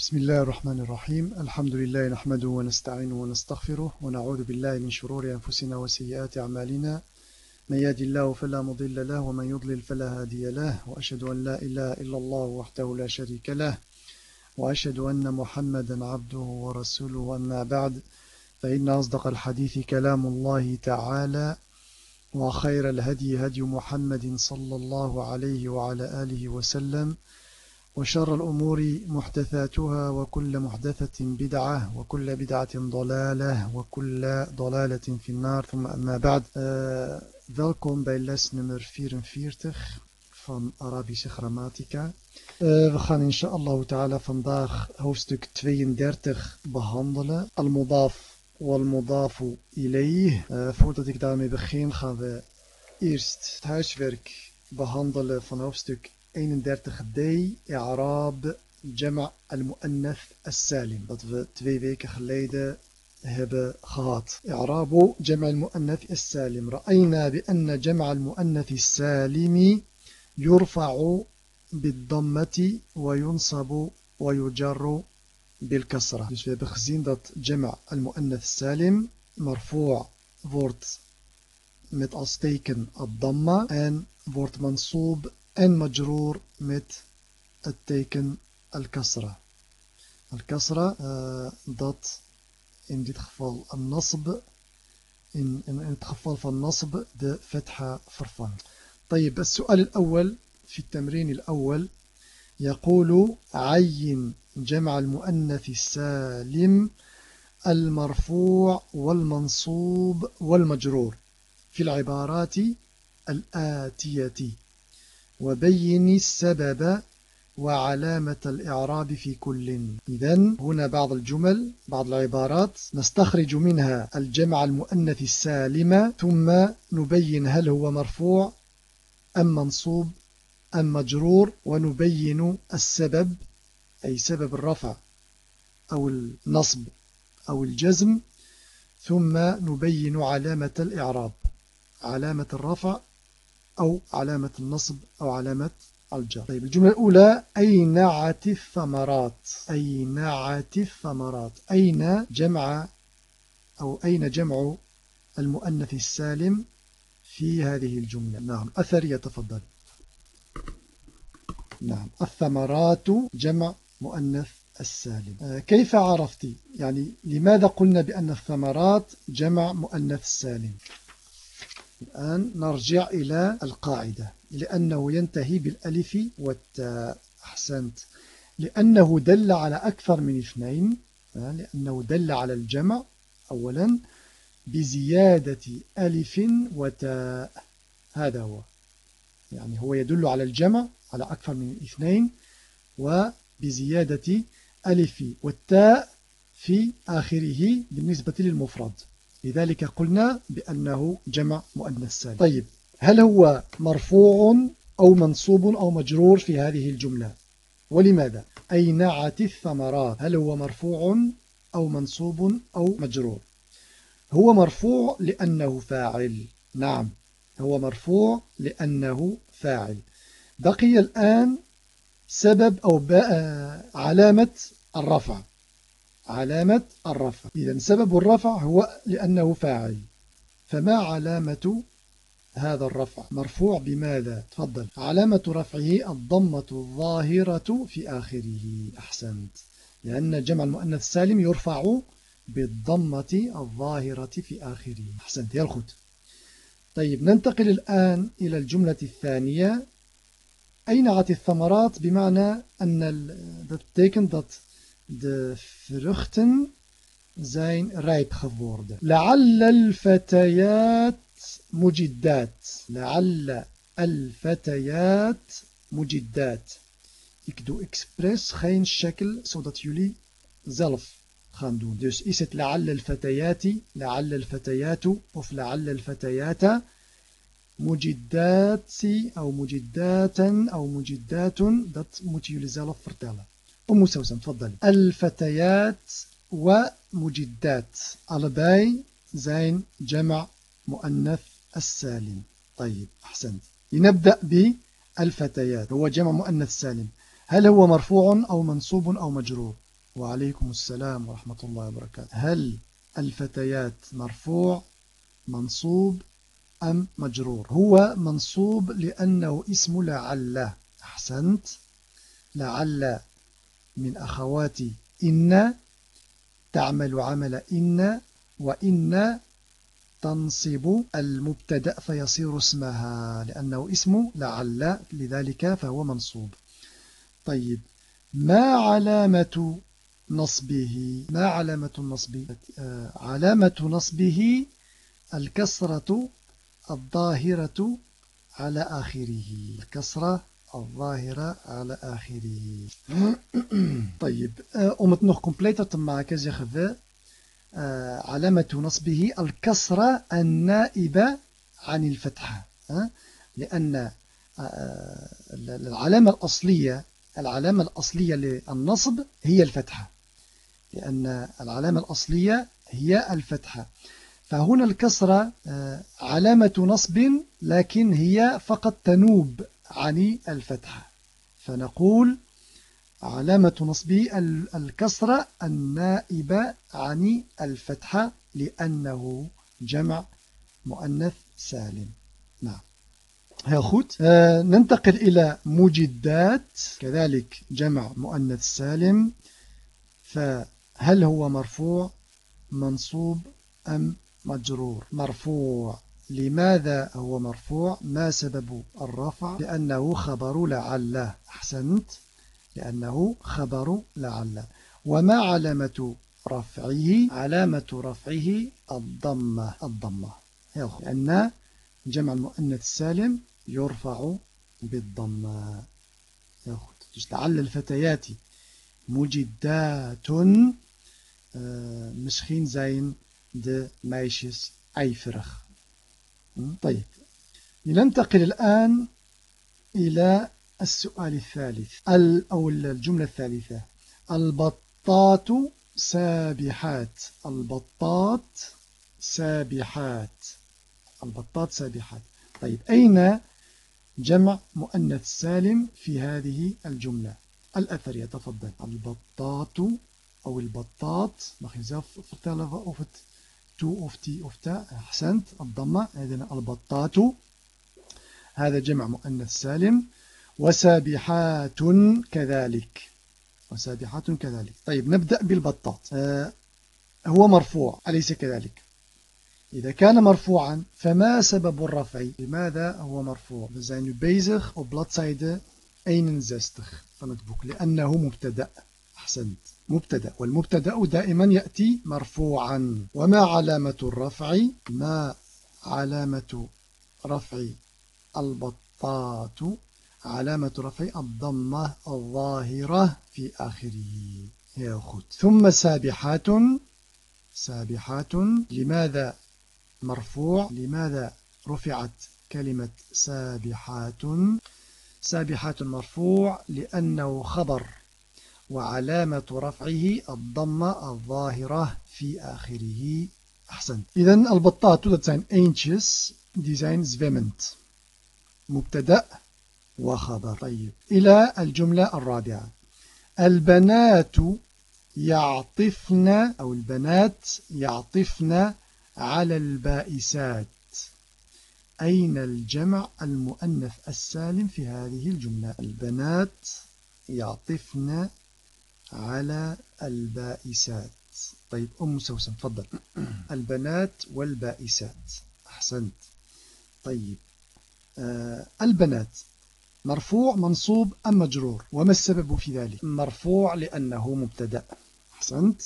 بسم الله الرحمن الرحيم. الحمد لله نحمده ونستعينه ونستغفره ونعوذ بالله من شرور أنفسنا وسيئات أعمالنا. من يهد الله فلا مضل له ومن يضلل فلا هادي له وأشهد أن لا إله إلا الله وحده لا شريك له وأشهد أن محمدا عبده ورسوله. أما بعد فإن أصدق الحديث كلام الله تعالى وخير الهدي هدي محمد صلى الله عليه وعلى آله وسلم وشر الأمور محدثاتها وكل محدثة بدعة وكل بدعة ضلالة وكل ضلالة في النار ثم أما بعد uh, welkom bij les nummer 44 van Arabische grammatica. Uh, we gaan inshallah ta'ala vandaag hoofdstuk 32 behandelen. Al-Mudaf wal-Mudafu ilayh. Uh, voordat ik daarmee begin gaan we eerst het huiswerk behandelen van hoofdstuk 31d, I'raab Jama' al-Mu'annath al-Salim. Dat we twee weken geleden hebben gehad. إعراب جمع المؤنث السالم رأينا بأن جمع المؤنث السالم يرفع بالضمة وينصب ويجر بالكسرة. Dus we hebben gezien dat جمع المؤنث السالم مرفوع wordt met als teken الضمة en wordt mansoob en majroor met het teken al-kasra. Al-kasra, uh, dat in dit geval een nasb, in, in, het geval van nasb de fetha vervangt. طيب السؤال الأول في التمرين الأول يقول عين جمع المؤنث السالم المرفوع والمنصوب والمجرور في العبارات الآتية وبين السبب وعلامة الإعراب في كل. إذن هنا بعض الجمل بعض العبارات نستخرج منها الجمع المؤنث السالمة ثم نبين هل هو مرفوع أم منصوب أم مجرور ونبين السبب أي سبب الرفع أو النصب أو الجزم ثم نبين علامة الإعراب علامة الرفع أو علامة النصب أو علامة الجر. طيب الجملة الأولى أين عت الثمرات؟ أين عت الثمرات؟ أين جمع أو أين جمع المؤنث السالم في هذه الجملة؟ نعم أثر يتفضل. نعم الثمرات جمع مؤنث السالم. آه، كيف عرفت؟ يعني لماذا قلنا بأن الثمرات جمع مؤنث سالم الآن نرجع إلى القاعدة لأنه ينتهي بالألف والتاء أحسنت لأنه دل على أكثر من اثنين لأنه دل على الجمع أولا بزيادة ألف وتاء. هذا هو. يعني هو يدل على الجمع على أكثر من اثنين وبزيادة ألف والتاء في آخره بالنسبة للمفرد. لذلك قلنا بأنه جمع مؤنث سالم طيب هل هو مرفوع أو منصوب أو مجرور في هذه الجملة؟ ولماذا؟ أي نعت الثمرات هل هو مرفوع أو منصوب أو مجرور؟ هو مرفوع لأنه فاعل. نعم هو مرفوع لأنه فاعل. بقي الآن سبب أو علامة الرفع. علامة الرفع. إذا سبب الرفع هو لأنه فاعل. فما علامة هذا الرفع؟ مرفوع بماذا؟ تفضل. علامة رفعه الضمة الظاهرة في آخره. أحسنت. لأن جمع المؤنث السالم يرفع بالضمة الظاهرة في آخره. أحسنت. يا طيب ننتقل الآن إلى الجملة الثانية. أين عت الثمرات؟ بمعنى أن dat betekent dat de vruchten zijn rijp geworden. لعل الفتيات مجدات لعل الفتيات مجدات Ik doe expres geen shekel zodat jullie zelf gaan doen. Dus is het لعل الفتيات لعل الفتيات of لعل الفتيات مجدات أو مجداتا أو مجدات dat moeten jullie zelf vertellen. أم سوسن تفضل الفتيات ومجدات. allebei zijn جمع مؤنث السالم. طيب أحسنت. لنبدأ بالفتيات. هو جمع مؤنث سالم. هل هو مرفوع أو منصوب أو مجرور؟ وعليكم السلام ورحمة الله وبركاته. هل الفتيات مرفوع منصوب أم مجرور؟ هو منصوب لأنه اسم لعل أحسنت. لعل من أخوات إن تعمل عمل إن وإن تنصب المبتدأ فيصير اسمها لأنه اسم لعل لذلك فهو منصوب. طيب ما علامة نصبه؟ ما علامة النصب؟ آه، علامة نصبه الكسرة الظاهرة على آخره. الكسرة الظاهرة على آخره. طيب om het nog completer zeggen we علامة نصبه الكسرة النائبة عن الفتحة لأن العلامة الأصلية العلامة الأصلية للنصب هي الفتحة لأن العلامة الأصلية هي الفتحة فهنا الكسرة علامة نصب لكن هي فقط تنوب. عن الفتحة. فنقول علامة نصبه الكسرة النائبة عن الفتحة لأنه جمع مؤنث سالم. نعم. heel goed uh, ننتقل إلى مجدات كذلك جمع مؤنث سالم. فهل هو مرفوع منصوب أم مجرور؟ مرفوع. لماذا هو مرفوع؟ ما سبب الرفع؟ لأنه خبر لعل أحسنت؟ لأنه خبر لعل وما علامة رفعه؟ علامة رفعه الضمة. الضمة. لأن جمع المؤنث السالم يرفع بالضمة. لعل الفتيات مجدات misschien zijn de meisjes ijverig طيب. لننتقل الآن إلى السؤال الثالث أو الجملة الثالثة. البطات سابحات. البطات سابحات. البطات سابحات. طيب أين جمع مؤنث سالم في هذه الجملة؟ الأثر يتفضل البطات أو البطات mag je zelf vertellen تو of تي of تا أحسنت الضمة إذن ألبطات. هذا جمع مؤنث سالم. وسابحات كذلك. وسابحات كذلك. طيب نبدأ بالبطاط. آه هو مرفوع أليس كذلك؟ إذا كان مرفوعا فما سبب الرفع؟ لماذا هو مرفوع؟ We zijn nu bezig op bladzijde 61 van لأنه مبتدأ. أحسنت. مبتدأ والمبتدأ دائما يأتي مرفوعا. وما علامة الرفع؟ ما علامة رفع البطاط؟ علامة رفع الضمة الظاهرة في آخره. goed ثم سابحات سابحات. لماذا مرفوع؟ لماذا رفعت كلمة سابحات؟ سابحات مرفوع لأنه خبر. وعلامة رفعه الضمة الظاهرة في آخره. أحسن إذا البطات dat zijn eentjes die zijn zwemmend مبتدأ وخبر. طيب. إلى الجملة الرابعة. البنات يعطفن أو البنات يعطفن على البائسات. أين الجمع المؤنث السالم في هذه الجملة؟ البنات يعطفن على البائسات. طيب أم سوسن تفضل. البنات والبائسات. أحسنت. طيب آه البنات مرفوع منصوب أم مجرور؟ وما السبب في ذلك؟ مرفوع لأنه مبتدأ. أحسنت.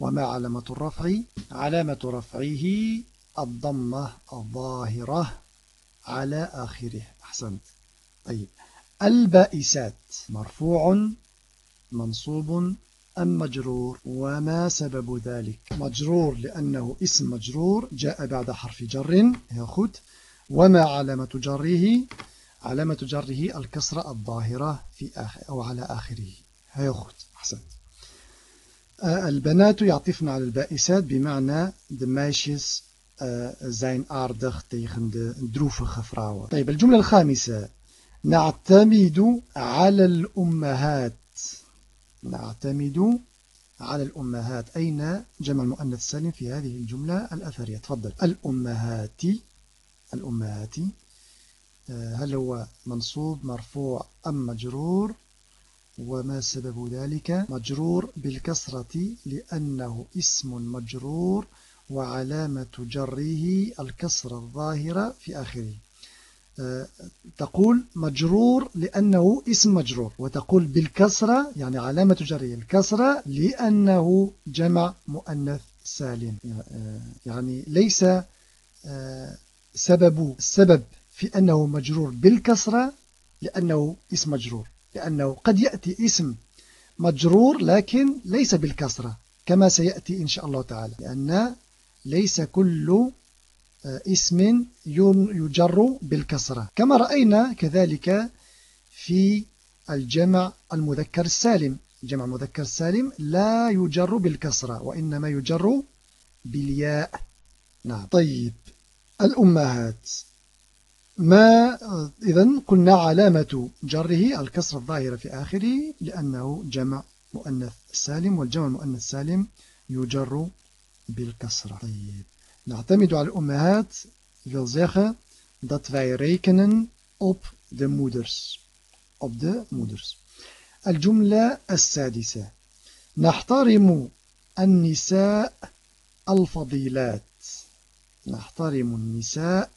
وما علامة الرفع؟ علامة رفعه الضمة الظاهرة على آخره. أحسنت. طيب البائسات مرفوع منصوب أم مجرور وما سبب ذلك؟ مجرور لأنه اسم مجرور جاء بعد حرف جر ياخد وما علامة جره؟ علامة جره الكسرة الظاهرة في آخر أو على آخره. ياخد أحسنت. البنات يعطفن على البائسات بمعنى de meisjes zijn aardig tegen de droevige. طيب الجملة الخامسة. نعتمد على الأمهات نعتمد على الأمهات. أين جمع المؤنث السالم في هذه الجملة الأثرية؟ تفضل. الأمهات الأمهات آه، هل هو منصوب مرفوع أم مجرور؟ وما سبب ذلك؟ مجرور بالكسرة لأنه اسم مجرور وعلامة جره الكسرة الظاهرة في آخره. تقول مجرور لأنه اسم مجرور وتقول بالكسرة يعني علامة جره الكسرة لأنه جمع مؤنث سالم. آه، يعني ليس سبب السبب في أنه مجرور بالكسرة لأنه اسم مجرور لأنه قد يأتي اسم مجرور لكن ليس بالكسرة كما سيأتي إن شاء الله تعالى لأن ليس كل آه، اسم يجر بالكسرة. كما رأينا كذلك في الجمع المذكر السالم. الجمع المذكر السالم لا يجر بالكسرة وإنما يجر بالياء. نعم. طيب. الأمهات. ما إذا قلنا علامة جره الكسر الظاهرة في آخره لأنه جمع مؤنث سالم والجمع المؤنث السالم يجر بالكسرة. طيب. نعتمد على الأمهات wil zeggen dat wij rekenen op de moeders op de moeders الجملة السادسة. نحترم النساء الفضيلات. نحترم النساء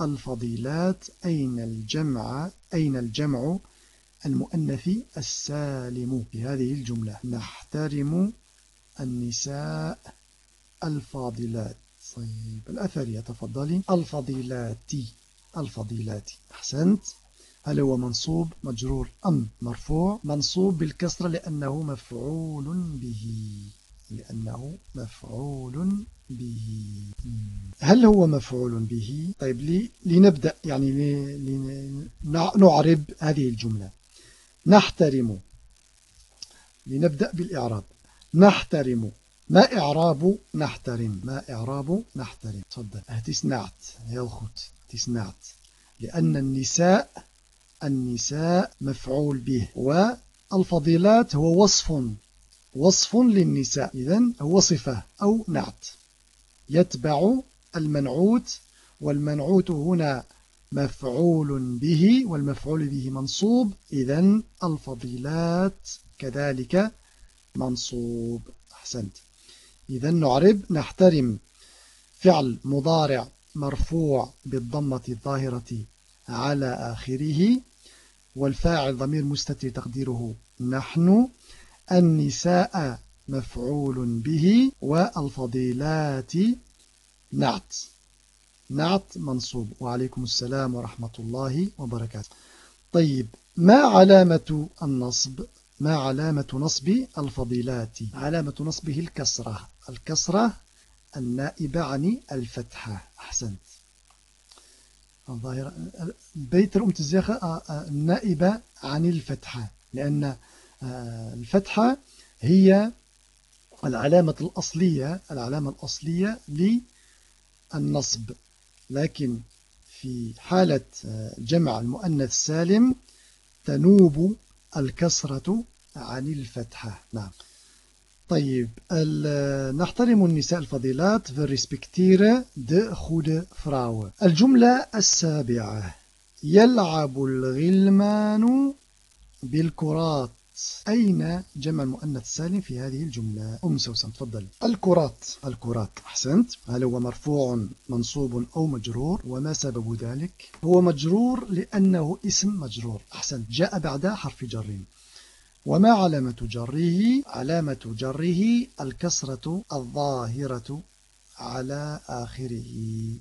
الفضيلات. أين الجمع؟ أين الجمع المؤنث السالم في هذه الجملة؟ نحترم النساء الفاضلات طيب الأثرية تفضلي الفضيلات الفضيلات. أحسنت. هل هو منصوب مجرور أم مرفوع؟ منصوب بالكسرة لأنه مفعول به. لأنه مفعول به. هل هو مفعول به؟ طيب لنبدأ يعني نعرب هذه الجملة. نحترم. لنبدأ بالإعراب. نحترم. ما إعراب نحترم ما إعراب نحترم. تفضل. het is naad heel goed het لأن النساء النساء مفعول به. والفضيلات هو وصف وصف للنساء. إذن هو صفة أو نعت. يتبع المنعوت والمنعوت هنا مفعول به والمفعول به منصوب. إذن الفضيلات كذلك منصوب. أحسنت. إذن نعرب نحترم فعل مضارع مرفوع بالضمة الظاهرة على آخره والفاعل ضمير مستتر تقديره نحن النساء مفعول به والفضيلات نعت. نعت منصوب. وعليكم السلام ورحمة الله وبركاته. طيب ما علامة النصب؟ ما علامة نصب الفضيلات؟ علامة نصبه الكسرة. الكسرة النائبة عن الفتحة. أحسنت. الظاهرة beter om te zeggen النائبة عن الفتحة. لأن الفتحة هي العلامة الأصلية العلامة الأصلية للنصب. لكن في حالة جمع المؤنث السالم تنوب الكسرة عن الفتحة. نعم. طيب نحترم النساء الفضيلات في respecteren goede vrouwen الجملة السابعة. يلعب الغلمان بالكرات. أين جمع المؤنث السالم في هذه الجملة؟ أم سوسن تفضل الكرات. الكرات. أحسنت. هل هو مرفوع منصوب أو مجرور؟ وما سبب ذلك؟ هو مجرور لأنه اسم مجرور. أحسنت. جاء بعد حرف جر وما علامة جره؟ علامة جره الكسرة الظاهرة على آخره.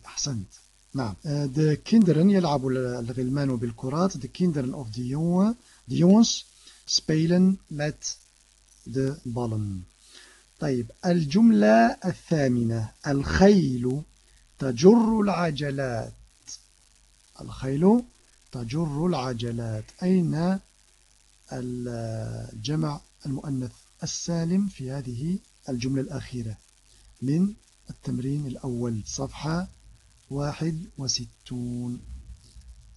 أحسنت. نعم. de kinderen يلعب الغلمان بالكرات. De kinderen of de jongens spelen met de ballen. طيب الجملة الثامنة الخيل تجر العجلات. الخيل تجر العجلات. أين الجمع المؤنث السالم في هذه الجملة الأخيرة؟ من التمرين الأول صفحة واحد وستون.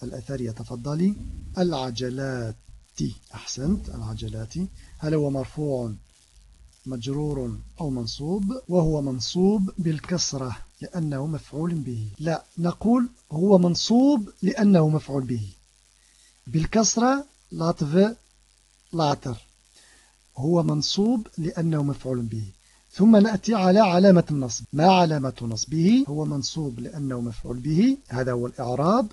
الأثر يتفضلي العجلات. أحسنت العجلات هل هو مرفوع مجرور أو منصوب؟ وهو منصوب بالكسرة لأنه مفعول به. لا نقول هو منصوب لأنه مفعول به. بالكسرة laten later هو منصوب لأنه مفعول به. ثم نأتي على علامة النصب. ما علامة نصبه؟ هو منصوب لأنه مفعول به. هذا هو الإعراب.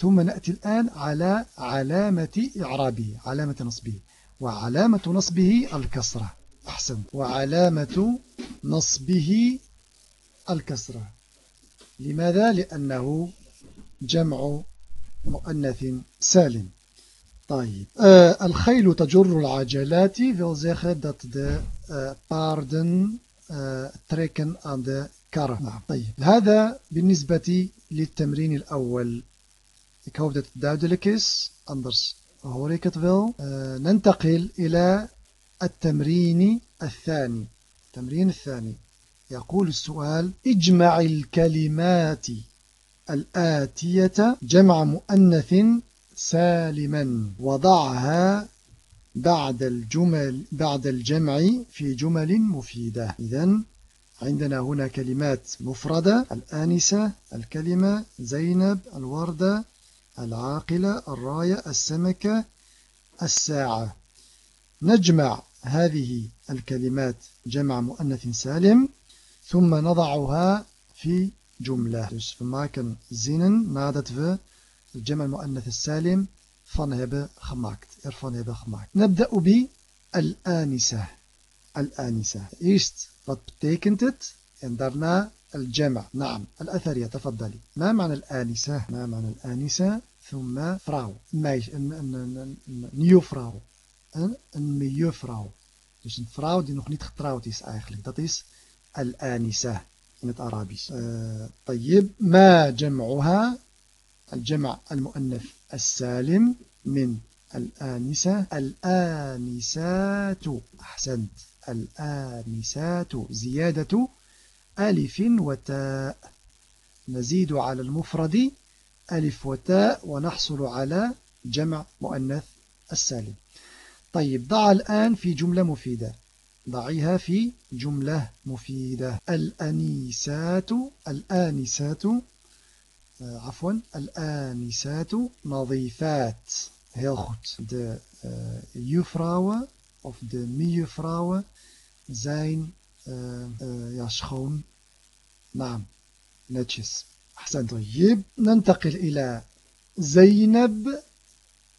ثم نأتي الآن على علامة إعرابه علامة نصبه. وعلامة نصبه الكسرة أحسن وعلامة نصبه الكسرة. لماذا؟ لأنه جمع مؤنث سالم. طيب. uh, الخيل تجر العجلات wil zeggen dat de uh, paarden uh. طيب. هذا بالنسبة للتمرين الأول. Ik hoop dat het duidelijk is, anders hoor ik het wel. ننتقل إلى التمرين الثاني. التمرين الثاني. يقول السؤال اجمع الكلمات الآتية جمع مؤنث سالما وضعها بعد الجمل بعد الجمع في جمل مفيدة. إذا عندنا هنا كلمات مفردة الآنسة الكلمة زينب الوردة العاقلة الراية السمكة الساعة. نجمع هذه الكلمات جمع مؤنث سالم ثم نضعها في جملة. Dus we jama mu'annath salim van hebben gemaakt ervan hebben gemaakt نبدأ ب الآنسة. الآنسة eerst wat betekent الجمع. نعم. الأثرية تفضلي. ما معنى الآنسة؟ ما معنى الآنسة؟ ثم فراو. ميج نيوفراو ان ميوفراو dus een vrouw die nog niet getrouwd is eigenlijk dat is al anisa in het arabisch طيب. ما جمعها؟ الجمع المؤنث السالم من الآنسة. الآنسات. أحسنت. الآنسات. زيادة. ألف وتاء. نزيد على المفرد ألف وتاء ونحصل على جمع مؤنث السالم. طيب ضع الآن في جملة مفيدة. ضعيها في جملة مفيدة. الأنيسات الآنسات uh, عفوا الآنسات نظيفات. Heel goed de uh, juffrouwen of de mejuffrouwen zijn uh, uh, ja, أحسن. طيب ننتقل إلى زينب.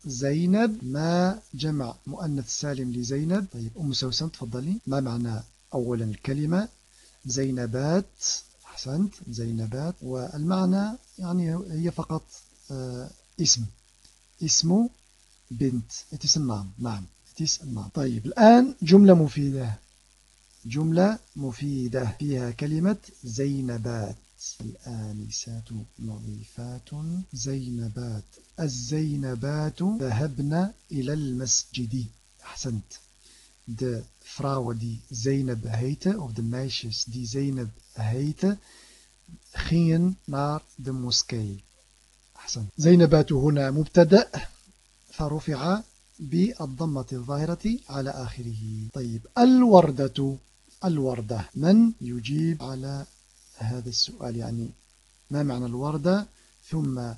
زينب ما جمع مؤنث سالم لزينب؟ طيب أم سوسن تفضلي. ما معنى أولا الكلمة؟ زينبات. أحسنت زينبات. والمعنى يعني هي فقط اسم. اسم بنت. It is نعم طيب الآن جملة مفيدة. جملة مفيدة. فيها كلمة زينبات. الآنسات نظيفات زينبات. الزينبات ذهبن إلى المسجد. أحسنت. De vrouwen die Zeynep heten, of de meisjes die Zeynep heten, gingen naar de moskee. أحسن زينبات هنا مبتدأ. فرفع بالضمة الظاهرة على آخره. طيب الوردة الوردة من يجيب على هذا السؤال يعني ما معنى الوردة ثم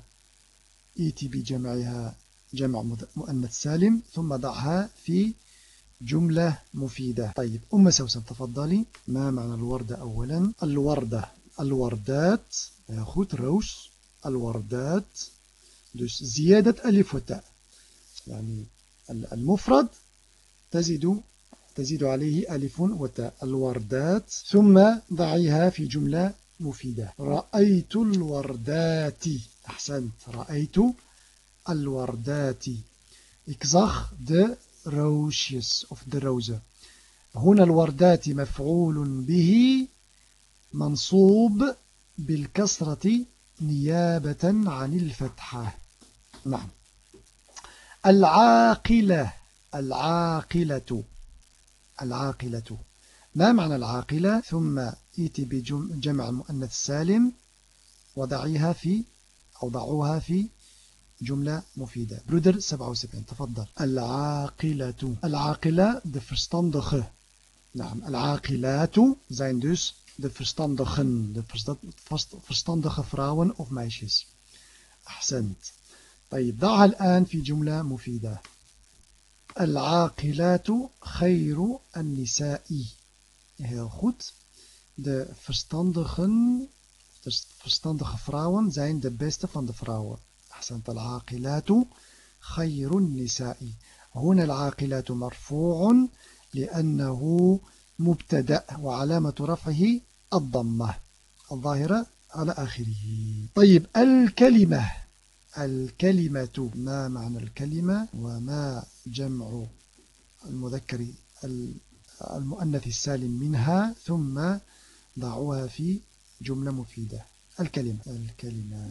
إيتي بجمعها جمع مؤنث سالم ثم ضعها في جملة مفيدة. طيب أم سوسن تفضلي. ما معنى الوردة أولا؟ الوردة الوردات goed روس الوردات dus زيادة ألف وتاء. يعني المفرد تزيد تزيد عليه ألف وتاء الوردات ثم ضعيها في جملة مفيدة. رأيت الوردات. أحسنت. رأيت الوردات. Ik zag de roosjes de rozen. هنا الوردات مفعول به منصوب بالكسرة نيابة عن الفتحة. نعم. العاقلة. العاقلة. العاقلة. ما معنى العاقلة؟ ثم إيتي بجمع المؤنث السالم وضعيها في أو ضعوها في جملة مفيدة. برودر 77 تفضل. العاقلة. العاقلة de verstandige. Nou, al-aqilatu zijn dus de verstandigen, de verstandige vrouwen of meisjes. أحسنت. طيب ضعها الآن في جملة مفيدة. العاقلات خير النساء. Heel goed. De verstandigen de verstandige vrouwen zijn de beste van de vrouwen. أحسنت العاقلات خير النساء هنا العاقلات مرفوع لأنه مبتدأ وعلامة رفعه الضمة الظاهرة على آخره طيب الكلمة الكلمة ما معنى الكلمة وما جمع المذكر المؤنث السالم منها ثم ضعوها في جملة مفيدة. الكلمة الكلمة.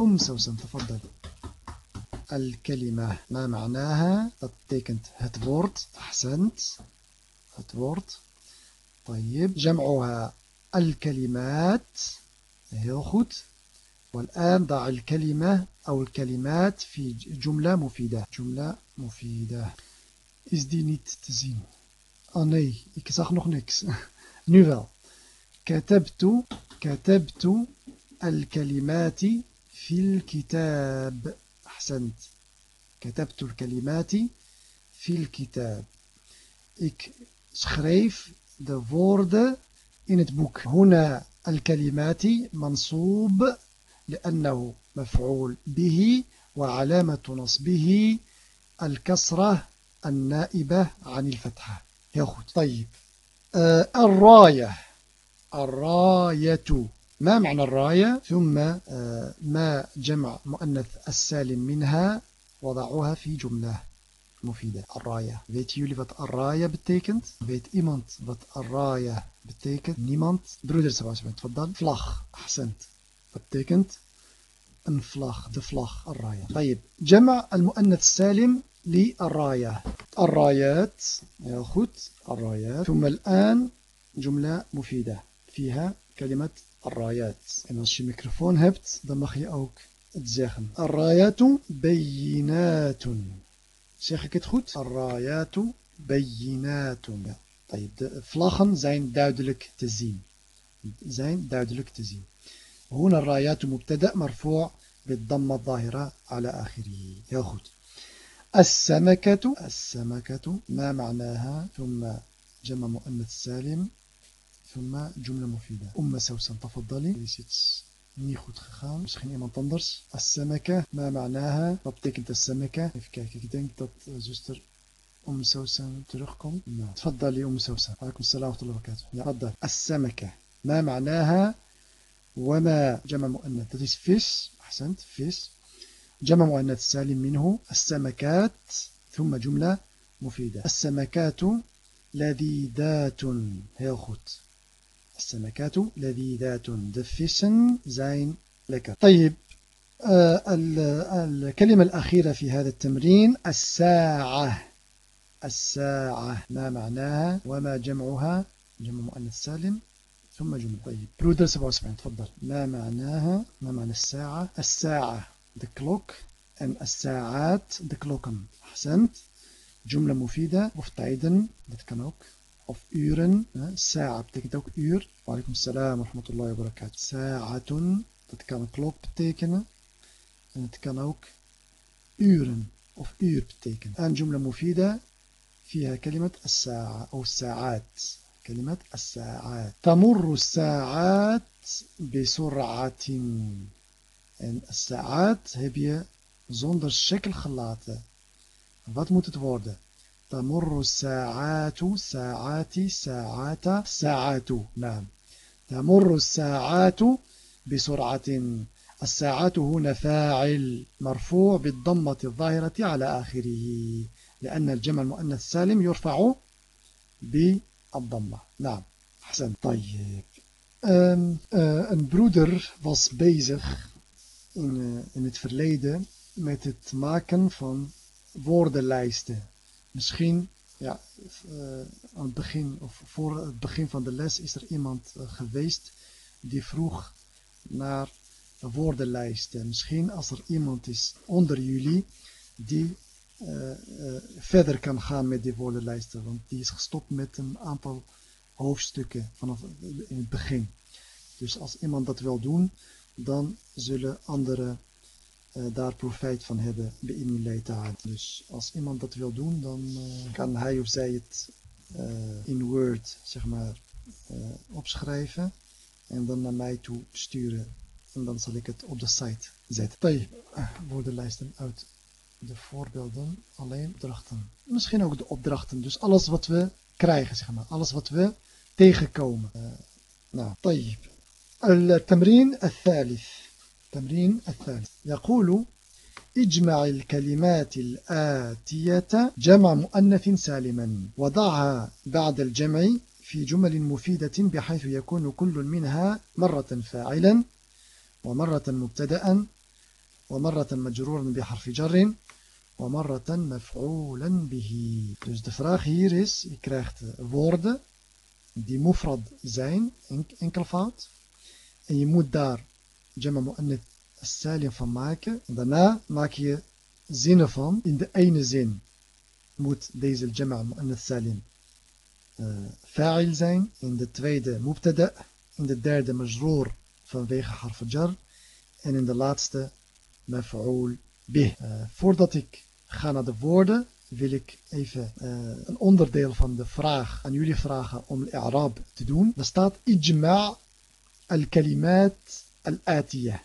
أم سوسن تفضل. الكلمة ما معناها؟ Dat betekent أحسنت. Het طيب جمعها. الكلمات heel والآن ضع الكلمة أو الكلمات في جملة مفيدة. جملة مفيدة. is die niet te zien oh nee ik zag كتبت كتبت الكلمات في الكتاب. أحسنت. كتبت الكلمات في الكتاب. Ik schreef de woorden in het هنا الكلمات منصوب لأنه مفعول به وعلامة نصبه الكسرة النائبة عن الفتحة. ياخد طيب. آه الراية. الراية. ما معنى الراية؟ ثم آه ما جمع مؤنث السالم منها وضعوها في جملة مفيدة. الراية. Weet jullie wat الراية betekent weet iemand wat الراية betekent niemand broeder Sebastian تفضل. vlag أحسنت. dat betekent een vlag de vlag الراية طيب جمع المؤنث السالم للراية الرايات heel goed الرايات ثم الآن جملة مفيدة فيها كلمة الرايات en als je microfoon hebt dan mag je ook het zeggen الرايات بينات Zeg ik het goed? Arrayatu bayinatun. Ja. De vlaggen zijn duidelijk te zien. Zijn duidelijk te zien. هنا الرايات مبتدأ مرفوع بالضمة الظاهرة على آخره heel goed السمكة السمكة ما معناها ثم جمع مؤنث سالم ثم جملة مفيدة أم سوسن تفضلي niet goed gegaan. Misschien iemand anders. As-samaka, ma ma'naha. Wat betekent as-samaka? Even kijken, ik denk dat uh, zuster Om Sousan terugkomt. Nou, تفضلي أم سوسن. عليكم السلام ورحمة الله وبركاته. Ja, تفضل. السمكة ما معناها وما جمع مؤنث. That is أحسنت. Fish جمع مؤنث سالم منه السمكات ثم جملة مفيدة. السمكات لذيذات. heel goed السمكات لذيذات. Vissen zijn lekker طيب آه الكلمة الأخيرة في هذا التمرين الساعة. الساعة. ما معناها؟ وما جمعها؟ جمع مؤنث سالم. ثم جمل. طيب. برودر 77 تفضل. ما معناها؟ ما معنى الساعة؟ الساعة the clock أم الساعات the clock أحسنت. جملة مفيدة. of tiden that can work of uren. ساعة بتكن توك اير وعليكم السلام ورحمة الله وبركاته. ساعة that can clock بتكن and it can work uren. of uur بتكن الآن جملة مفيدة. فيها كلمة الساعة أو الساعات. كلمة الساعات. تمر الساعات بسرعة. الساعات heb je zonder shekel gelaten. Wat moet het worden? تمر الساعات ساعات ساعات ساعات. نعم. تمر الساعات بسرعة. الساعات هنا فاعل مرفوع بالضمة الظاهرة على آخره. لأن الجمع المؤنث السالم يرفع Abdallah. Nou, Hassan Tayyip. Um, een broeder was bezig in, eh, in het verleden met het maken van woordenlijsten. Misschien ja, eh, aan het begin of voor het begin van de les is er iemand eh, geweest die vroeg naar woordenlijsten. Misschien als er iemand is onder jullie die uh, uh, verder kan gaan met die woordenlijsten. Want die is gestopt met een aantal hoofdstukken vanaf in het begin. Dus als iemand dat wil doen, dan zullen anderen uh, daar profijt van hebben bij Dus als iemand dat wil doen, dan kan hij of zij het in Word zeg maar, opschrijven en dan naar mij toe sturen. En dan zal ik het op de site zetten. Woordenlijsten uit de voorbeelden, alleen opdrachten. Misschien ook de opdrachten, dus alles wat we krijgen, zeg maar. Alles wat we tegenkomen. Uh, nou, طيب. التمرين الثالث التمرين الثالث يقول اجمع الكلمات الآتية جمع مؤنث سالما وضعها بعد الجمع في جمل مفيدة بحيث يكون كل منها مرة فاعلا ومرة مبتدأ ومرة مجرورا بحرف جر ومرة مفعولا به Dus de vraag hier is, je krijgt woorden die mufrad zijn, enkelvoud. En je moet daar jama mu'annith salim van maken. En daarna maak je zinnen van. In de ene zin moet deze jama mu'annith salim uh, fa'il zijn. In de tweede mubtada. In de derde majroor vanwege harf jar. En in de laatste maf'ul uh, voordat ik ga naar de woorden, wil ik even uh, een onderdeel van de vraag aan jullie vragen om al-i'rab te doen. Er staat ijma' al-kalimat al-atiyah.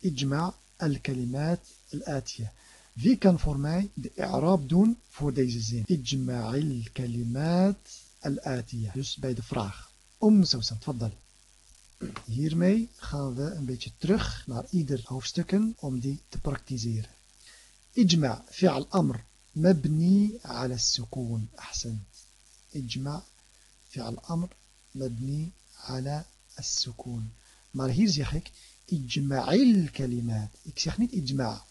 Ijma' al-kalimat al-atiyah. Wie kan voor mij de i'rab doen voor deze zin? Ijma' al-kalimat al-atiyah. Dus bij de vraag. Om zo tfaddal. Hiermee gaan we een beetje terug naar ieder hoofdstukken om die te praktiseren. اجمع فعل أمر مبني على السكون أحسنت اجمع فعل أمر مبني على السكون maar hier zeg ik ijma'il kalimaat ik zeg niet ijma'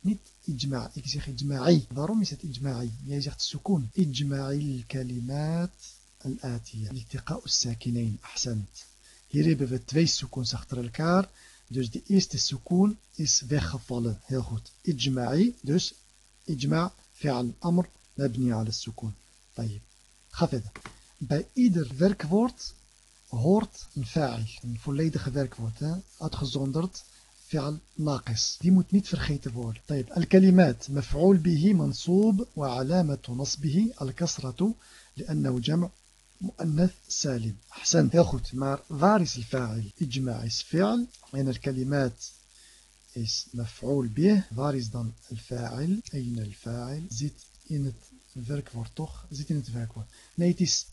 niet ijma' ik zeg ijma'i waarom is het ijma'i jij zegt sukoon ijma'il kalimaat al-atiyah iltiqa'u sakinain ahsant hier hebben we twee sukoons achter elkaar Dus de eerste sukoon is weggevallen. Heel goed. Ijma'i. Dus ijma' fi'al amr mabni ala sukoon. طيب. Ga verder. Bij ieder werkwoord hoort een fa'il. Een volledige werkwoord. Hè? Uitgezonderd فعل ناقص دي moet niet vergeten worden طيب الكلمات مفعول به منصوب وعلامة نصبه الكسرة لأنه جمع مؤنث سالم. أحسن يا مار ظارس الفاعل إجماع فعل أين الكلمات إس مفعول به؟ ظارس دان الفاعل أين الفاعل؟ زيت إن الفرق ورطخ زيت إن الفرق ورطخ نيتيس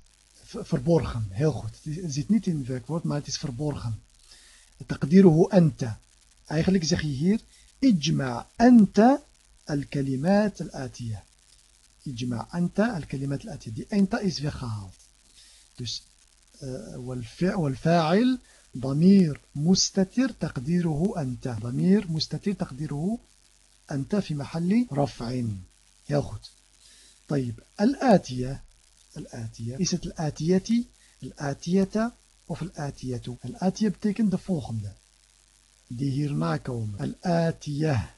فربورخم. هيل خد زيت نيت إن الفرق ورطخ مالتيس فربورخم. تقديره أنت. أيخلك زخي هير إجمع أنت الكلمات الآتية. إجمع أنت الكلمات الآتية. دي أنت إس فيخاوت Dus والفاعل ضمير مستتر تقديره أنت. ضمير مستتر تقديره أنت في محل رفع. heel طيب الآتية. الآتية. het الآتية. الآتية of الآتية. الآتية betekent de volgende die hierna komen الآتية.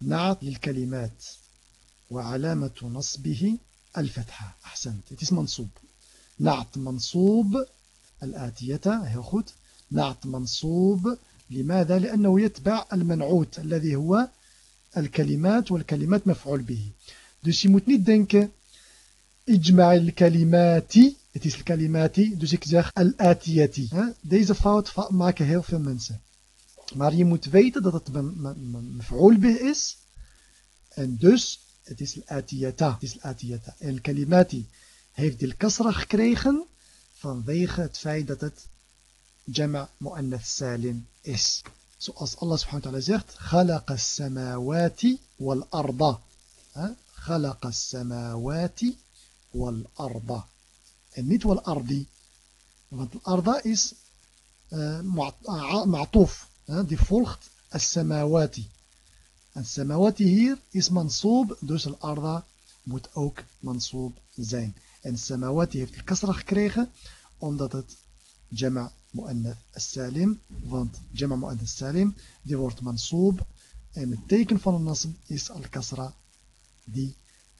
نعت للكلمات. وعلامة نصبه الفتحة. أحسنت. Het is منصوب. نعت منصوب الآتية heel نعت منصوب لماذا؟ لأنه يتبع المنعوت الذي هو الكلمات والكلمات مفعول به. dus niet denken اجمع الكلمات is الكلمات dus zeg الآتية. deze fout maken heel veel mensen maar je moet weten dat مفعول به en dus het is الآتية is الآتية الكلمات heeft die kasra gekregen vanwege het feit dat het jama' mu'annath salim is. Zoals Allah subhanahu wa ta'ala zegt, wal arda. Khalaqa samawati wal arda. En niet ardi. Want arda is uh, ma'touf. Die volgt. En samawati hier is mansoob, dus al-arda moet ook mansoob zijn. En samawati heeft de kasra gekregen omdat het jama' mu'annath salim want jama' mu'annath salim die wordt mansoob en het teken van een nasb is al-kasra die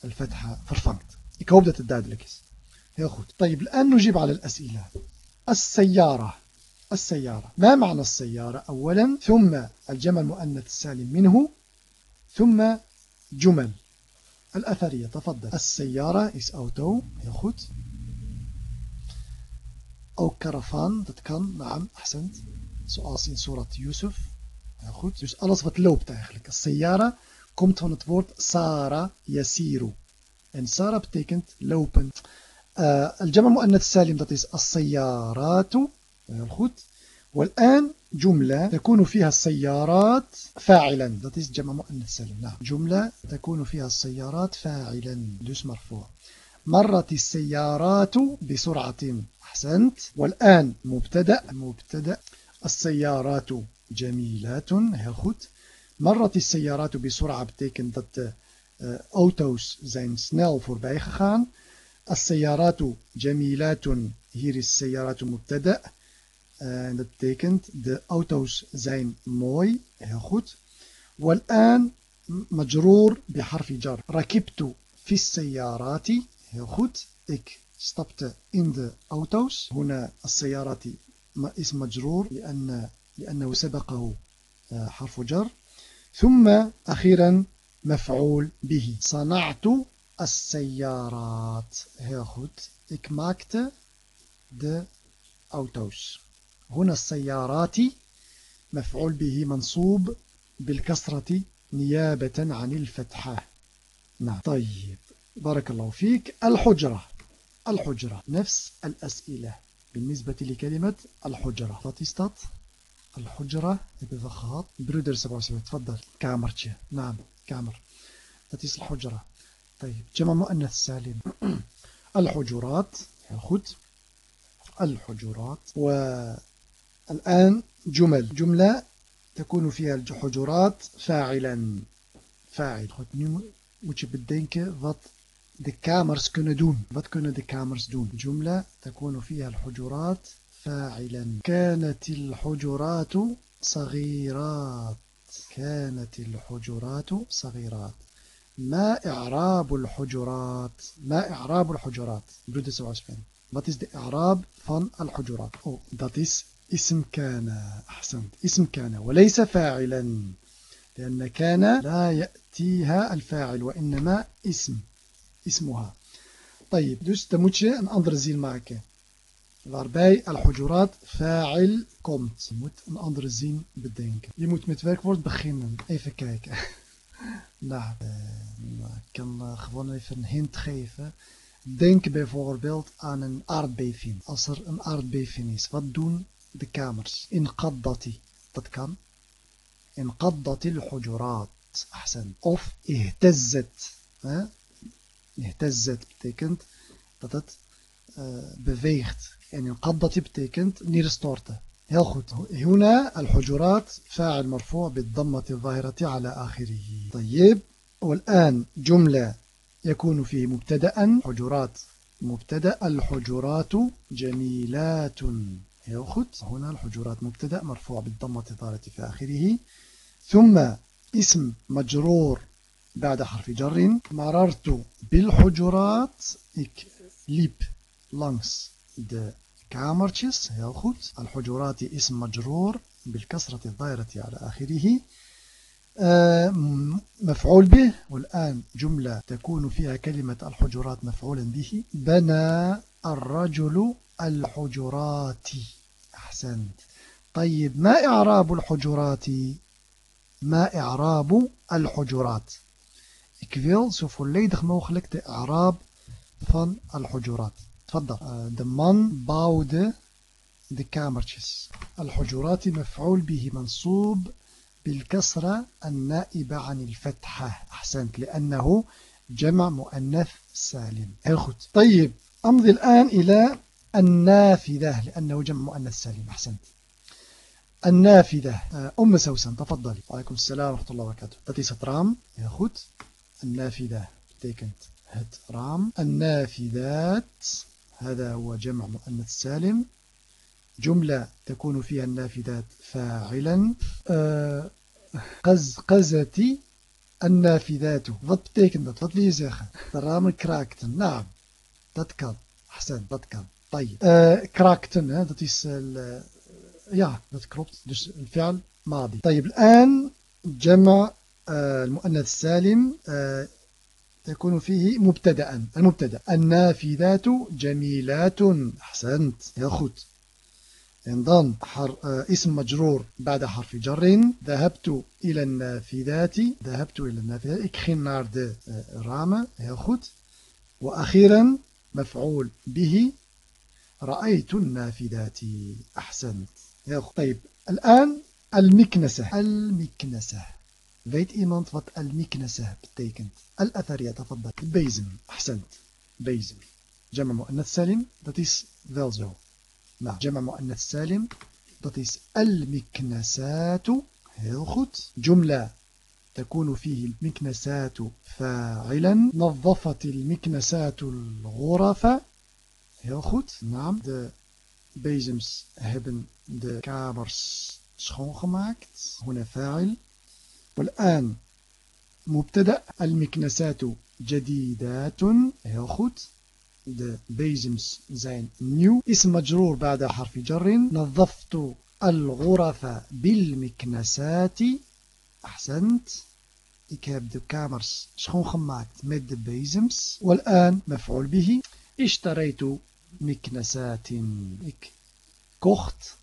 الفتحة vervangt. Ik hoop dat het duidelijk is. Heel goed. طيب الآن نجيب على الأسئلة. السيارة السيارة ما معنى السيارة أولا ثم الجمع المؤنث السالم منه ثم جمل الأثرية تفضل السيارة is auto heel goed ook karavaan dat kan نعم أحسنت zoals in surat Yusuf heel goed dus alles wat loopt eigenlijk السيارة komt van het woord Sara yasiru en Sara betekent lopen الجمع المؤنث السالم dat is السيارات heel goed والآن جملة تكون فيها السيارات فاعلا. That is جمع مؤنث سالم نعم. جملة تكون فيها السيارات فاعلا. Dus مرفوع مرت السيارات بسرعة. أحسنت. والآن مبتدأ. مبتدأ. السيارات جميلات goed مرت السيارات بسرعة. Betekent dat de uh, auto's zijn السيارات جميلات is السيارات مبتدأ. En dat betekent de auto's zijn mooi, heel goed. والآن مجرور بحرف جر ركبت في السيارات heel goed. Ik stapte in de auto's. هنا السيارات اسم مجرور لأن لأنه سبقه حرف جر ثم أخيرا مفعول به صنعت السيارات heel goed. Ik maakte de auto's. هنا السيارات مفعول به منصوب بالكسرة نيابة عن الفتحة. نعم. طيب. بارك الله فيك. الحجرة. الحجرة. نفس الأسئلة بالنسبة لكلمة الحجرة. Wat الحجرة. Hebben we gehad broeder تفضل. kamertje نعم. kamer dat الحجرة. طيب. جمع مؤنث سالم. الحجرات. goed الحجرات. و الآن جمل جملة تكون فيها الحجرات فاعلا فاعل Goed, kamers kunnen doen. Wat kunnen de kamers doen? جملة تكون فيها الحجرات فاعلا كانت الحجرات صغيرات كانت الحجرات صغيرات ما إعراب الحجرات ما إعراب الحجرات Broeder zoals ben. Wat is de إعراب van الحجرات? Oh, dat is اسم كان أحسنت اسم كان وليس فاعلا لأن كان لا يأتيها الفاعل وإنما اسم اسمها طيب dus dan moet je een andere zin maken waarbij al-hujurat fa'il komt. Je moet een andere zin bedenken. Je moet met werkwoord beginnen. Even kijken. nou, uh, ik kan uh, gewoon even een hint geven. Denk bijvoorbeeld aan een aardbeving. Als er een aardbeving is, wat doen de kamers. In qaddati. Dat kan. In qaddati al-hujurat. Ahsan. Of ihtazzet. Ihtazzet betekent dat het uh, beweegt. En in qaddati betekent neerstorten. heel goed هنا الحجرات فاعل مرفوع بالضمة الظاهرة على آخره طيب والآن جملة يكون فيه مبتدأ حجرات مبتدأ الحجرات جميلات Heel goed. هنا الحجرات مبتدأ مرفوع بالضمة الظاهرة في آخره. ثم اسم مجرور بعد حرف جر. مررت بالحجرات ik liep langs de kamertjes heel goed الحجرات اسم مجرور بالكسرة الظاهرة على آخره. مفعول به. والآن جملة تكون فيها كلمة الحجرات مفعولا به. بنى الرجل الحجرات أحسنت طيب ما إعراب الحجرات ما إعراب الحجرات Ik wil zo volledig mogelijk de Arab van al-Hujurat. تفضل. De man bouwde de kamertjes. الحجرات مفعول به منصوب بالكسرة النائبة عن الفتحة أحسنت لأنه جمع مؤنث سالم. طيب أمضي الآن إلى النافذة لأنه جمع مؤنث سالم أحسنت. النافذة أم سوسن تفضلي. وعليكم السلام ورحمة الله وبركاته. Dat is het raam heel goed النافذة betekent het raam النافذات هذا هو جمع مؤنث سالم جملة تكون فيها النافذات فاعلا. قزقزتي النافذات wat betekent dat wat wil je zeggen de ramen kraakten naam dat kan Ahsan dat kan طيب. uh, kraakten hè, dat is ja dat klopt ماضي. طيب الآن جمع المؤنث السالم تكون فيه مبتدأ. المبتدأ النافذات جميلات. أحسنت. heel goed En dan اسم مجرور بعد حرف جر. ذهبت إلى النافذات. ذهبت إلى النافذات. naar de ramen heel goed وأخيرا مفعول به رأيت النافذات أحسنت طيب الآن المكنسة المكنسة Weet iemand wat al-miknasa betekent? Al-athariya, tafaddal. Bezem, ahsend. Bezem. Jama mu'annath salim, dat is wel zo. Nou, jama mu'annath salim, dat is al-miknasatu. Heel goed. Jumla. تكون فيه المكنسات فاعلا نظفت المكنسات الغرف heel goed naam de bezems hebben de kamers schoongemaakt هنا فاعل والآن مبتدأ المكنسات جديدات heel goed de bezems zijn nieuw اسم مجرور بعد حرف جر نظفت الغرف بالمكنسات أحسنت ik heb de kamers schoongemaakt met de bezems والآن مفعول به اشتريت مكنسات ik kocht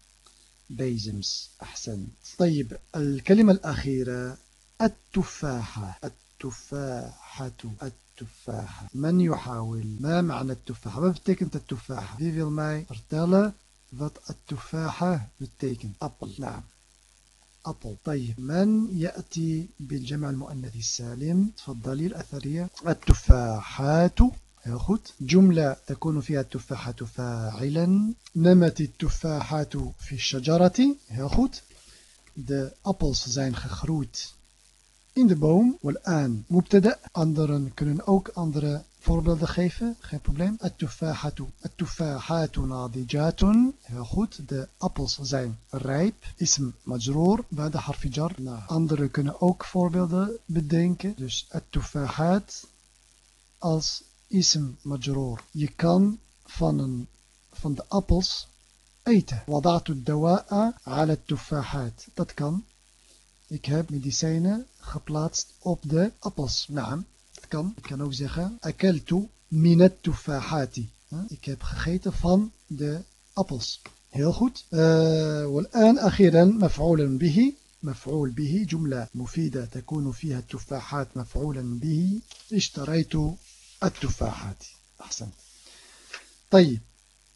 بيزمس أحسنت. طيب الكلمة الأخيرة التفاحة. التفاحة التفاحة. من يحاول؟ ما معنى التفاحة؟ ما betekent التفاحة؟ wie wil mij vertellen wat التفاحة betekent appel نعم. appel طيب من يأتي بالجمع المؤنث السالم؟ تفضلي الأثرية. التفاحات. Heel goed. Jumla تكون فيها التفاحة فاعلا نمت التفاحات في الشجرة Heel goed. De appels zijn gegroeid in de boom. والآن مبتدأ. Anderen kunnen ook andere voorbeelden geven. Geen probleem. التفاحة التفاحات ناضجات. Heel goed. De appels zijn rijp. Ism majroor. بعد حرف jar. Anderen kunnen ook voorbeelden bedenken. Dus التفاحات als ism majroor. Je kan van, een, van de appels eten. Wada'tu dawa'a ala tufahat. Dat kan. Ik heb medicijnen geplaatst op de appels. Naam. Dat kan. Ik kan ook zeggen. Akeltu minat tufahati. Ik heb gegeten van de appels. heel goed. والآن أخيرا مفعولا به مفعول به جملة مفيدة تكون فيها التفاحات مفعولا به اشتريت التفاحات. أحسن. طيب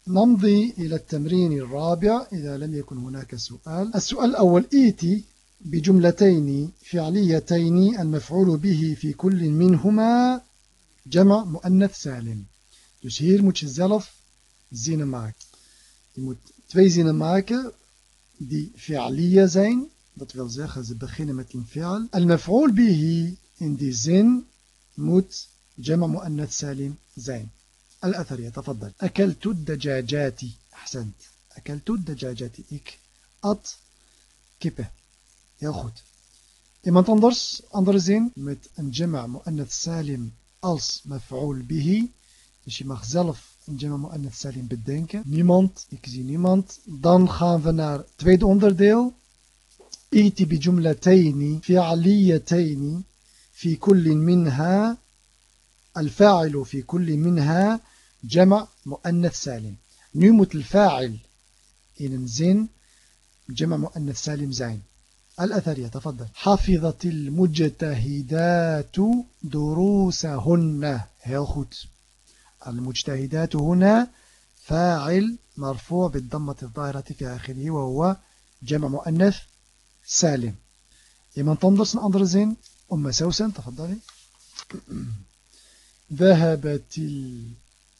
نمضي إلى التمرين الرابع إذا لم يكن هناك سؤال. السؤال الأول إيتي بجملتين فعليتين المفعول به في كل منهما جمع مؤنث سالم. تشهير متشزلف زين معك Twee zinnen maken die fi'aliyya zijn. Dat wil zeggen, ze beginnen met een fi'al. Al maf'ul bihi جمع مؤنث سالم. زين. الأثر تفضل. أكلت الدجاجات. أحسنت. أكلت الدجاجات. إك أط. كبة. أخوت. إمان تندرس أنظر زين. مت أن جمع مؤنث سالم. ألس مفعول به. يشي مخزلف أن جمع مؤنث سالم بالدنك نيمانت. إكزي نيمانت. دان خان فنار. تويد أندر ديل إيتي بجملتين. فعليتين في كل منها. الفاعل في كل منها جمع مؤنث سالم. نيمة الفاعل إن زين جمع مؤنث سالم زين. الأثرية تفضل. حفظت المجتهدات دروسهن. heel goed المجتهدات هنا فاعل مرفوع بالضمة الظاهرة في آخره وهو جمع مؤنث سالم. iemand anders een andere zin أم سوسن تفضلي. ذهبت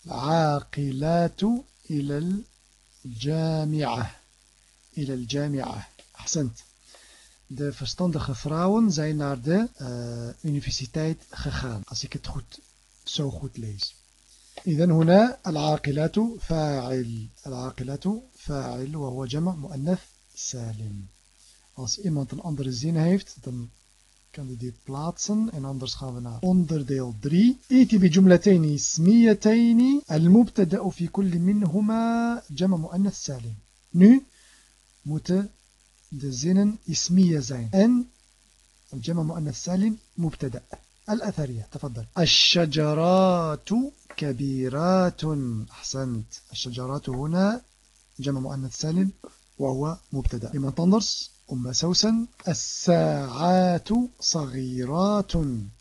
العاقلات إلى الجامعة إلى الجامعة أحسنت De verstandige vrouwen zijn naar de uh, universiteit gegaan. Als ik het goed, zo goed lees. إذن هنا العاقلة فاعل العاقلة فاعل وهو جمع مؤنث سالم. Als iemand een andere zin heeft, dan kan die dit plaatsen en anders gaan we naar onderdeel 3. Iti jumlataini ismiyataini al-mubtada'u fi kulli minhuma jama muannath salim. Nu moeten de zinnen ismiya zijn en الجمع مؤنث سالم مبتدا الأثرية تفضل الشجرات كبيرات أحسنت الشجرات هنا جمع مؤنث سالم وهو مبتدا لمن تنظر أم سوسن الساعات صغيرات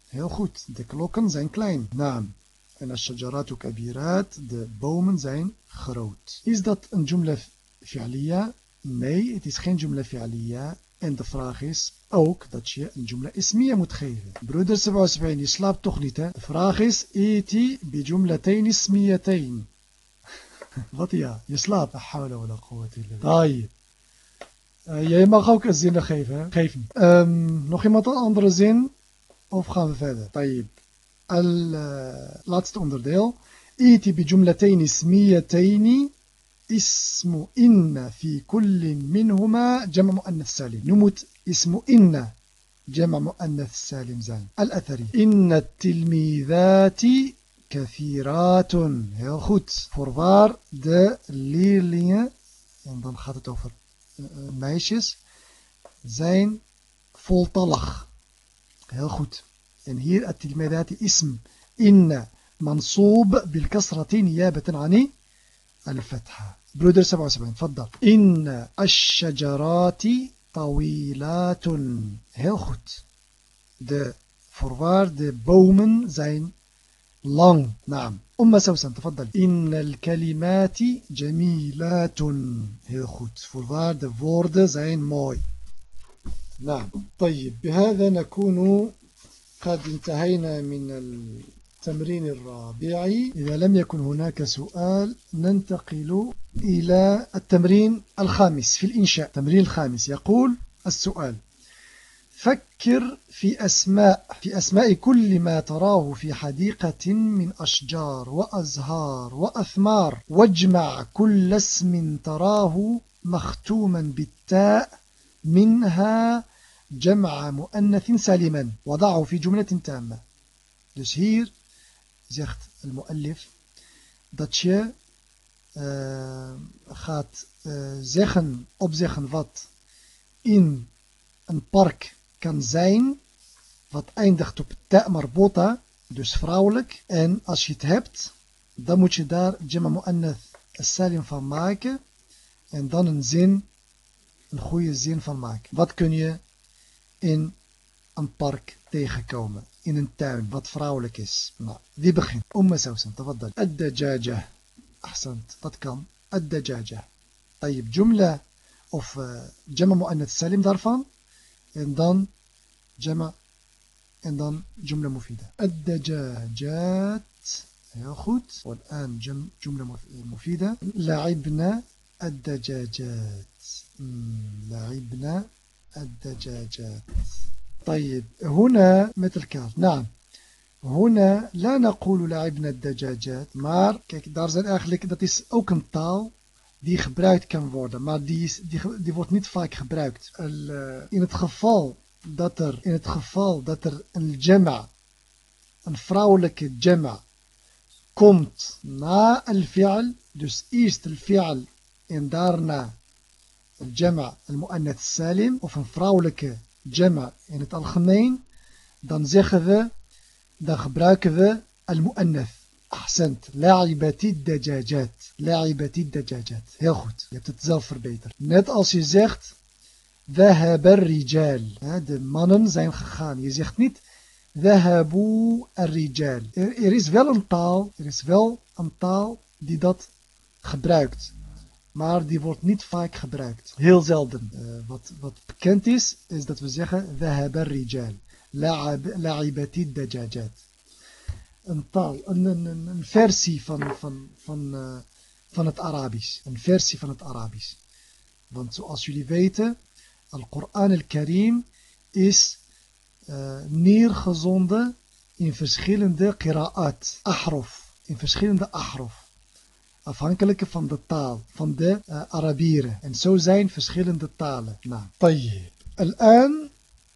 heel goed de klokken zijn klein naam en الشجرات كبيرات de bomen zijn groot is dat een jumla fi'liya nee het is geen jumla fi'liya En de vraag is ook dat je een jumla ismiya moet geven. Broeder Sebasbijn, je slaapt toch niet hè? De vraag is, iti bi jumlatain ismiyatain. Wat ja, je slaapt. Hawla wala quwwata illa. Uh, jij mag ook een zin geven. Hè? Geven. Um, nog iemand een andere zin? Of gaan we verder? Tayyib. Al uh, laatste onderdeel. Iti bi jumlatain ismiyataini اسم إن في كل منهما جمع مؤنث سالم نمت اسم إن جمع مؤنث سالم زين الأثري إن التلميذات كثيرات heel goed voorwaar de leerlingen en dan gaat het over uh, meisjes zijn voltallig. Heel goed. En hier التلميذات اسم إن منصوب بالكسرة نيابة عن الفتحة برودر 77 تفضل إن الشجرات طويلات heel goed. De voorwaar de bomen zijn lang نعم. أم سوسن تفضل. إن الكلمات جميلات. Heel goed voorwaar de woorden zijn mooi نعم. طيب بهذا نكون قد انتهينا من التمرين الرابع. إذا لم يكن هناك سؤال ننتقل إلى التمرين الخامس في الإنشاء. التمرين الخامس. يقول السؤال فكر في أسماء في أسماء كل ما تراه في حديقة من أشجار وأزهار وأثمار. واجمع كل اسم تراه مختوما بالتاء منها جمع مؤنث سالما. وضعه في جملة تامة. Dus hier zegt de muallif, dat je uh, gaat uh, zeggen, opzeggen wat in een park kan zijn wat eindigt op Ta'marbota, dus vrouwelijk. En als je het hebt, dan moet je daar jama mu'annath salim van maken en dan een zin, een goede zin van maken. Wat kun je in een park tegenkomen? In een tuin, wat vrouwelijk is. Nou, wie begint? Umma wat dat. Ad-dajaja. Ahsant, dat kan. Ad-dajaja. Tayyib, jumla of eh, jama mu'annath salim daarvan. En dan جمع en dan جملة مفيدة. الدجاجات heel goed والآن جم جملة مفيدة. لعبنا الدجاجات. لعبنا الدجاجات. طيب هنا مثل كاف. نعم. هنا لا نقول لعبنا الدجاجات. maar kijk daar zijn eigenlijk dat is ook die gebruikt kan worden maar die, is, die, die wordt niet vaak gebruikt in het geval dat er in het geval dat er een jama een vrouwelijke jama komt na al-fi'al dus eerst al-fi'al en daarna al-jama al-mu'annath salim of een vrouwelijke jama in het algemeen, dan zeggen we, dan gebruiken we al-mu'annath. Ahsend. La'ibati dajajat. La'ibati dajajat. Heel goed. Je hebt het zelf verbeterd. Net als je zegt. Dhahabar rijal. De mannen zijn gegaan. Je zegt niet. 'Zahabu rijal. Er is wel een taal. Er is wel een taal die dat gebruikt. Maar die wordt niet vaak gebruikt. Heel zelden. Eh, wat, wat bekend is, is dat we zeggen. Dhahabar rijal. La'ibati dajajat een taal, een, een, een versie van, van, van, uh, van het Arabisch. Een versie van het Arabisch. Want zoals jullie weten, Al-Quran al-Karim is uh, neergezonden in verschillende qiraat, ahrof, in verschillende ahrof. Afhankelijk van de taal, van de eh, Arabieren. En zo zijn verschillende talen. Nou, tayyib. Al-An,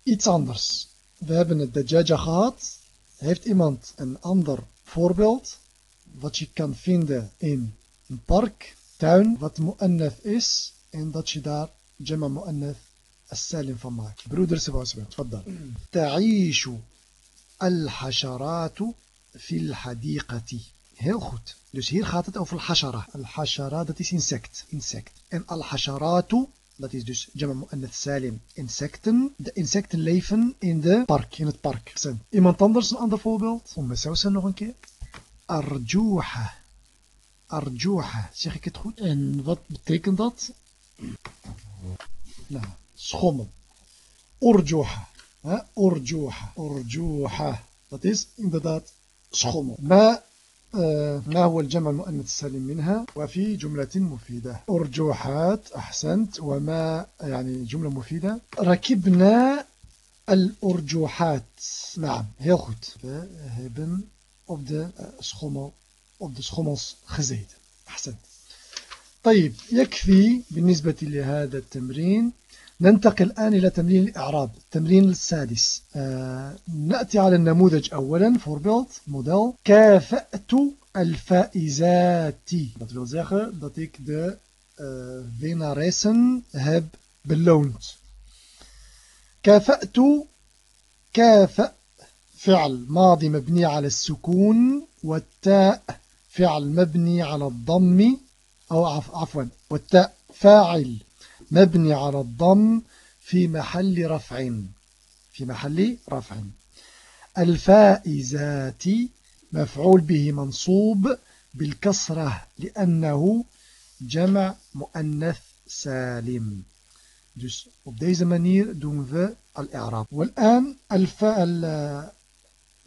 iets anders. We hebben het Dajjaja gehad. Heeft iemand een ander voorbeeld wat je kan vinden in een park, tuin, wat mu'annath is en dat je daar jama السالم van maakt. Broeder Sebastian, تفضل. تعيش الحشرات في الحديقة. Heel goed. Dus hier gaat het over al-hashara. Al-hashara, dat is insect. insect. En al-hasharatu, dat is dus jama mu'annath salim, insecten. De insecten leven in de park, in het park. Iemand anders een ander voorbeeld? Om mezelf nog een keer. Arjuha. Arjuha, zeg ik het goed? En wat betekent dat? Nou, schommel. Urjuha. Urjuha. Urjuha. Dat is inderdaad schommel. Maar ما هو الجمع المؤنث السالم منها؟ وفي جملة مفيدة. أرجوحات أحسنت. وما يعني جملة مفيدة. ركبنا الأرجوحات. نعم. heel goed we hebben op de schommel op de schommels gezeten أحسنت. طيب يكفي بالنسبة لهذا التمرين ننتقل الآن إلى تمرين الإعراب التمرين السادس. آه نأتي على النموذج أولا voorbeeld model كافأت الفائزات. Dat wil zeggen dat ik de uh, winnaressen heb beloond. كافأت كافأ فعل ماضي مبني على السكون والتاء فعل مبني على الضم أو عفوا والتاء فاعل. مبني على الضم في محل رفع. في محل رفع. الفائزات مفعول به منصوب بالكسرة لأنه جمع مؤنث سالم. Dus op deze manier doen we. والآن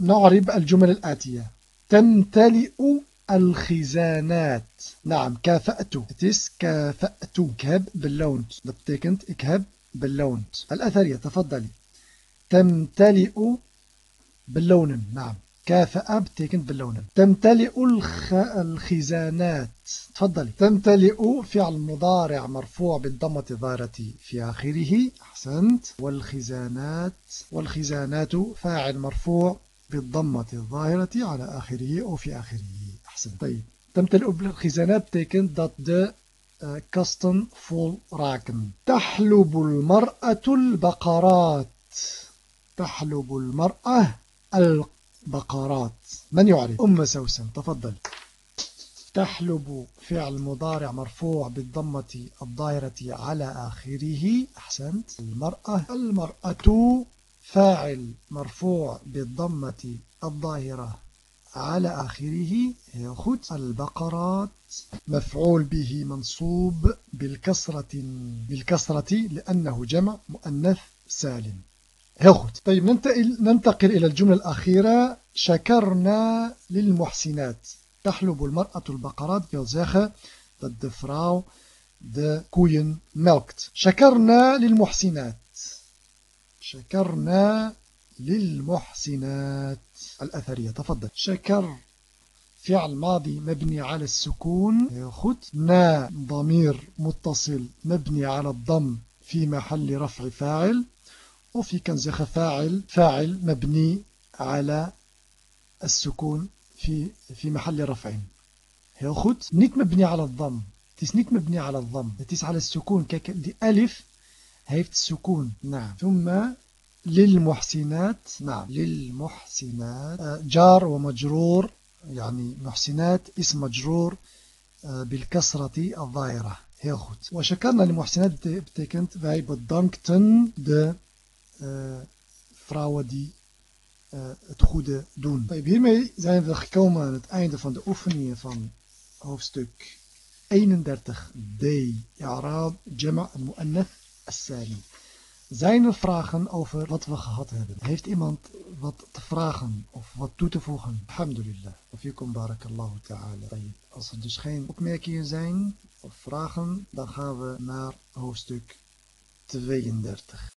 نعرب الجمل الآتية. تمتلئ الخزانات. نعم كافأت. Is كافأت. ik heb beloond heb beloond الأثرية تفضلي تمتلئ belonen نعم كافأ betekent belonen تمتلئ الخ... الخزانات. تفضلي تمتلئ فعل مضارع مرفوع بالضمة الظاهرة في آخره. أحسنت. والخزانات. والخزانات فاعل مرفوع بالضمة الظاهرة على آخره أو في آخره. أحسن. طيب. تمتلئ بالخزانات betekent dat de uh, kasten vol raken. تحلب المرأة البقرات. تحلب المرأة البقرات. من يعرف؟ أم سوسن تفضل. تحلب فعل مضارع مرفوع بالضمة الظاهرة على آخره. أحسنت. المرأة المرأة فاعل مرفوع بالضمة الظاهرة. على آخره goed البقرات. مفعول به منصوب بالكسرة بالكسرة لأنه جمع مؤنث سالم. goed طيب ننتقل, ننتقل إلى الجملة الأخيرة. شكرنا للمحسنات. تحلب المرأة البقرات wil zeggen dat de vrouw de شكرنا للمحسنات. شكرنا للمحسنات. الأثرية تفضل شكر فعل ماضي مبني على السكون. خد نا ضمير متصل مبني على الضم في محل رفع فاعل. وفي زخ فاعل. فاعل مبني على السكون في في محل رفع. heel goed niet مبني على الضم. is niet مبني على الضم. is على السكون. kijk die alif heeft سكون نعم. ثم للمحسنات نعم للمحسنات جار ومجرور يعني محسنات اسم مجرور بالكسرة الظاهرة heel goed وشكرنا للمحسنات betekent wij bedankten de uh, vrouwen die uh, het goede doen. Hiermee zijn we gekomen aan het einde van de oefeningen van hoofdstuk 31d. I'raab Jama' al-Mu'annath al-Salim. Zijn er vragen over wat we gehad hebben? Heeft iemand wat te vragen of wat toe te voegen? Alhamdulillah. Of Fikum barakallahu ta'ala. Als er dus geen opmerkingen zijn of vragen, dan gaan we naar hoofdstuk 32.